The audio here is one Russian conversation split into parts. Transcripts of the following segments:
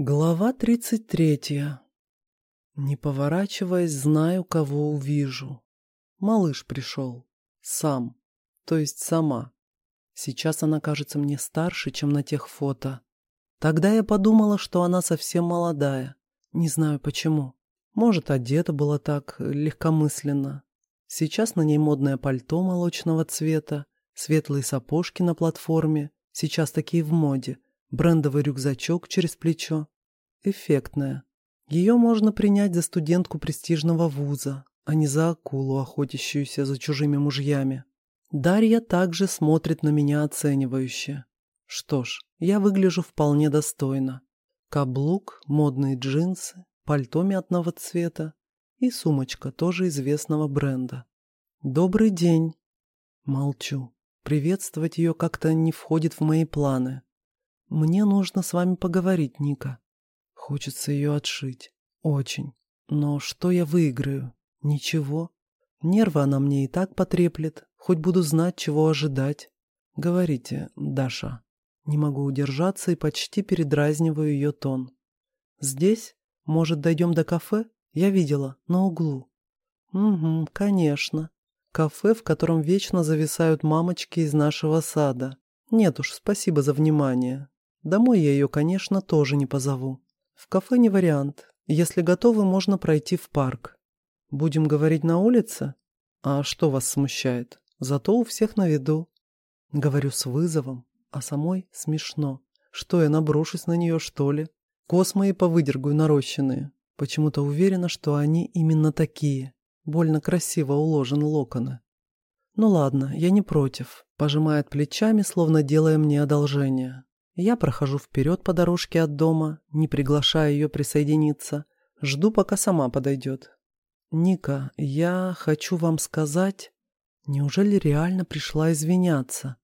Глава тридцать третья. Не поворачиваясь, знаю, кого увижу. Малыш пришел. Сам. То есть сама. Сейчас она кажется мне старше, чем на тех фото. Тогда я подумала, что она совсем молодая. Не знаю почему. Может, одета была так легкомысленно. Сейчас на ней модное пальто молочного цвета, светлые сапожки на платформе, сейчас такие в моде, брендовый рюкзачок через плечо. Эффектная. Ее можно принять за студентку престижного вуза, а не за акулу, охотящуюся за чужими мужьями. Дарья также смотрит на меня оценивающе. Что ж, я выгляжу вполне достойно. Каблук, модные джинсы, пальто мятного цвета и сумочка тоже известного бренда. «Добрый день!» Молчу. Приветствовать ее как-то не входит в мои планы. Мне нужно с вами поговорить, Ника. Хочется ее отшить. Очень. Но что я выиграю? Ничего. Нервы она мне и так потреплет. Хоть буду знать, чего ожидать. Говорите, Даша. Не могу удержаться и почти передразниваю ее тон. Здесь? Может, дойдем до кафе? Я видела, на углу. Угу, конечно. Кафе, в котором вечно зависают мамочки из нашего сада. Нет уж, спасибо за внимание. Домой я ее, конечно, тоже не позову. В кафе не вариант. Если готовы, можно пройти в парк. Будем говорить на улице? А что вас смущает? Зато у всех на виду. Говорю с вызовом, а самой смешно. Что, я наброшусь на нее, что ли? Космы и повыдергаю нарощенные. Почему-то уверена, что они именно такие. Больно красиво уложены локоны. Ну ладно, я не против. Пожимает плечами, словно делая мне одолжение. Я прохожу вперед по дорожке от дома, не приглашая ее присоединиться. Жду, пока сама подойдет. «Ника, я хочу вам сказать...» Неужели реально пришла извиняться?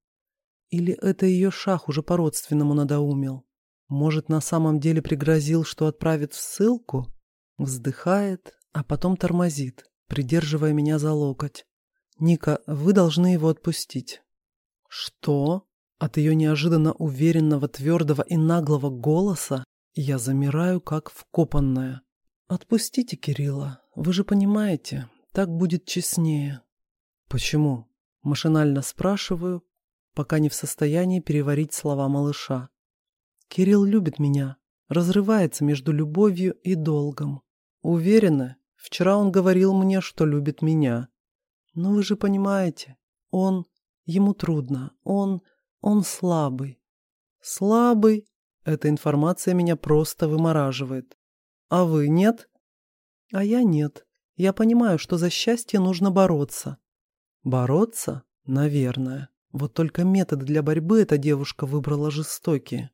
Или это ее шах уже по-родственному надоумил? Может, на самом деле пригрозил, что отправит в ссылку? Вздыхает, а потом тормозит, придерживая меня за локоть. «Ника, вы должны его отпустить». «Что?» От ее неожиданно уверенного, твердого и наглого голоса я замираю, как вкопанная. «Отпустите Кирилла, вы же понимаете, так будет честнее». «Почему?» – машинально спрашиваю, пока не в состоянии переварить слова малыша. «Кирилл любит меня, разрывается между любовью и долгом. Уверена, вчера он говорил мне, что любит меня. Но вы же понимаете, он... Ему трудно, он... Он слабый. Слабый? Эта информация меня просто вымораживает. А вы нет? А я нет. Я понимаю, что за счастье нужно бороться. Бороться? Наверное. Вот только методы для борьбы эта девушка выбрала жестокие.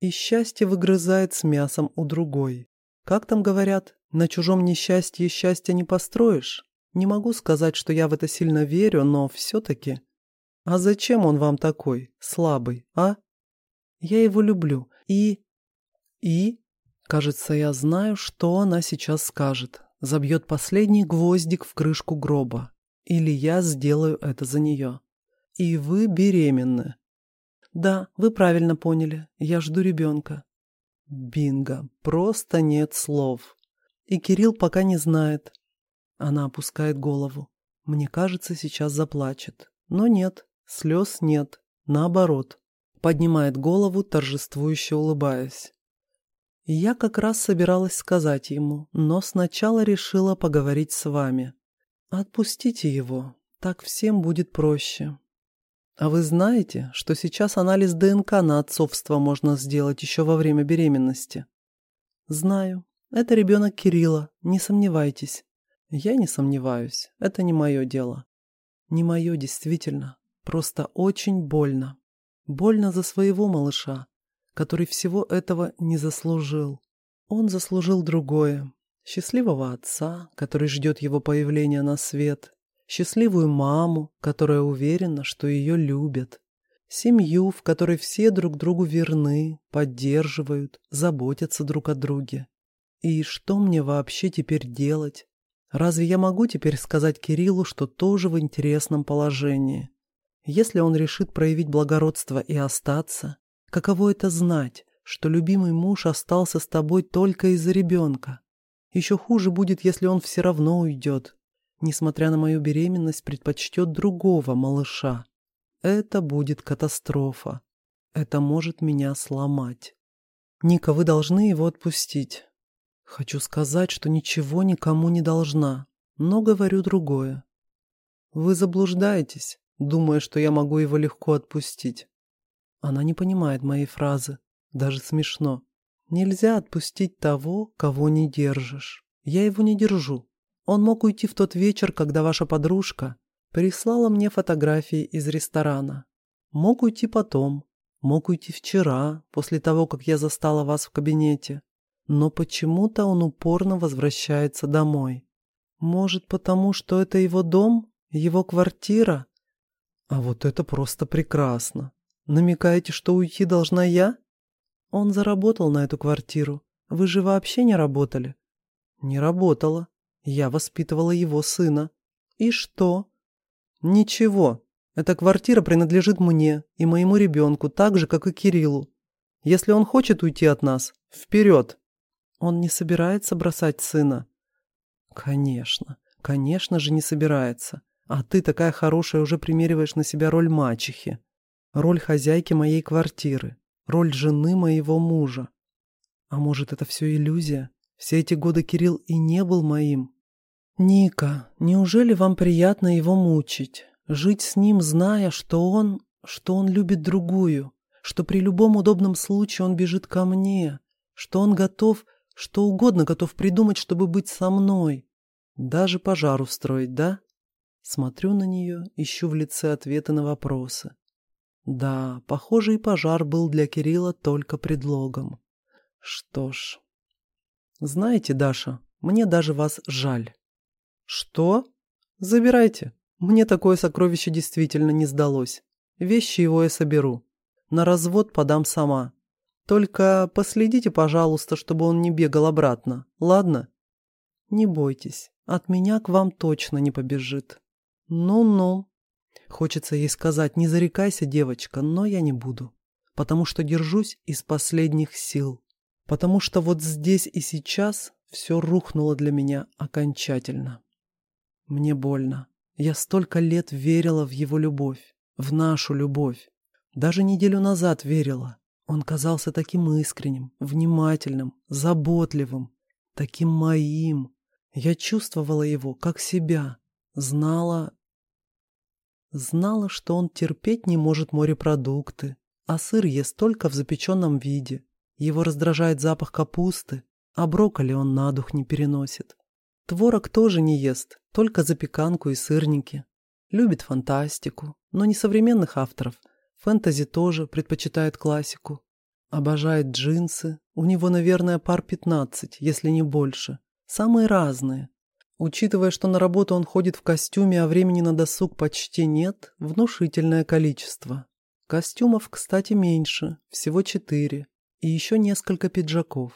И счастье выгрызает с мясом у другой. Как там говорят, на чужом несчастье счастья не построишь? Не могу сказать, что я в это сильно верю, но все-таки а зачем он вам такой, слабый, а? Я его люблю. И... И... Кажется, я знаю, что она сейчас скажет. Забьет последний гвоздик в крышку гроба. Или я сделаю это за нее. И вы беременны. Да, вы правильно поняли. Я жду ребенка. Бинго. Просто нет слов. И Кирилл пока не знает. Она опускает голову. Мне кажется, сейчас заплачет. Но нет. Слез нет, наоборот. Поднимает голову, торжествующе улыбаясь. Я как раз собиралась сказать ему, но сначала решила поговорить с вами. Отпустите его, так всем будет проще. А вы знаете, что сейчас анализ ДНК на отцовство можно сделать еще во время беременности? Знаю. Это ребенок Кирилла, не сомневайтесь. Я не сомневаюсь, это не мое дело. Не мое, действительно. Просто очень больно. Больно за своего малыша, который всего этого не заслужил. Он заслужил другое. Счастливого отца, который ждет его появления на свет. Счастливую маму, которая уверена, что ее любят. Семью, в которой все друг другу верны, поддерживают, заботятся друг о друге. И что мне вообще теперь делать? Разве я могу теперь сказать Кириллу, что тоже в интересном положении? Если он решит проявить благородство и остаться, каково это знать, что любимый муж остался с тобой только из-за ребенка. Еще хуже будет, если он все равно уйдет. Несмотря на мою беременность, предпочтет другого малыша. Это будет катастрофа. Это может меня сломать. Ника, вы должны его отпустить. Хочу сказать, что ничего никому не должна, но говорю другое. Вы заблуждаетесь, думая, что я могу его легко отпустить. Она не понимает моей фразы. Даже смешно. Нельзя отпустить того, кого не держишь. Я его не держу. Он мог уйти в тот вечер, когда ваша подружка прислала мне фотографии из ресторана. Мог уйти потом. Мог уйти вчера, после того, как я застала вас в кабинете. Но почему-то он упорно возвращается домой. Может, потому что это его дом? Его квартира? А вот это просто прекрасно. Намекаете, что уйти должна я? Он заработал на эту квартиру. Вы же вообще не работали? Не работала. Я воспитывала его сына. И что? Ничего. Эта квартира принадлежит мне и моему ребенку, так же, как и Кириллу. Если он хочет уйти от нас, вперед. Он не собирается бросать сына? Конечно, конечно же не собирается. А ты такая хорошая уже примериваешь на себя роль мачехи. Роль хозяйки моей квартиры роль жены моего мужа. А может, это все иллюзия? Все эти годы Кирилл и не был моим. Ника, неужели вам приятно его мучить? Жить с ним, зная, что он... что он любит другую, что при любом удобном случае он бежит ко мне, что он готов, что угодно готов придумать, чтобы быть со мной. Даже пожар устроить, да? Смотрю на нее, ищу в лице ответы на вопросы. Да, похоже, и пожар был для Кирилла только предлогом. Что ж... Знаете, Даша, мне даже вас жаль. Что? Забирайте. Мне такое сокровище действительно не сдалось. Вещи его я соберу. На развод подам сама. Только последите, пожалуйста, чтобы он не бегал обратно, ладно? Не бойтесь, от меня к вам точно не побежит. Ну-ну. Хочется ей сказать «не зарекайся, девочка», но я не буду. Потому что держусь из последних сил. Потому что вот здесь и сейчас все рухнуло для меня окончательно. Мне больно. Я столько лет верила в его любовь, в нашу любовь. Даже неделю назад верила. Он казался таким искренним, внимательным, заботливым, таким моим. Я чувствовала его, как себя, знала Знала, что он терпеть не может морепродукты, а сыр ест только в запеченном виде. Его раздражает запах капусты, а брокколи он на дух не переносит. Творог тоже не ест, только запеканку и сырники. Любит фантастику, но не современных авторов. Фэнтези тоже предпочитает классику. Обожает джинсы. У него, наверное, пар 15, если не больше. Самые разные. Учитывая, что на работу он ходит в костюме, а времени на досуг почти нет, внушительное количество. Костюмов, кстати, меньше, всего четыре, и еще несколько пиджаков.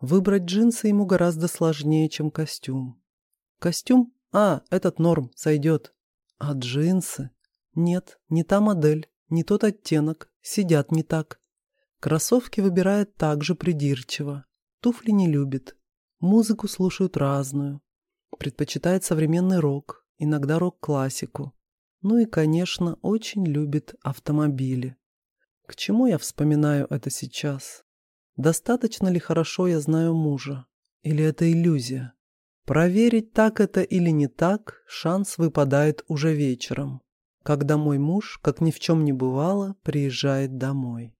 Выбрать джинсы ему гораздо сложнее, чем костюм. Костюм? А, этот норм, сойдет. А джинсы? Нет, не та модель, не тот оттенок, сидят не так. Кроссовки выбирает также придирчиво. Туфли не любит. Музыку слушают разную. Предпочитает современный рок, иногда рок-классику. Ну и, конечно, очень любит автомобили. К чему я вспоминаю это сейчас? Достаточно ли хорошо я знаю мужа? Или это иллюзия? Проверить, так это или не так, шанс выпадает уже вечером, когда мой муж, как ни в чем не бывало, приезжает домой.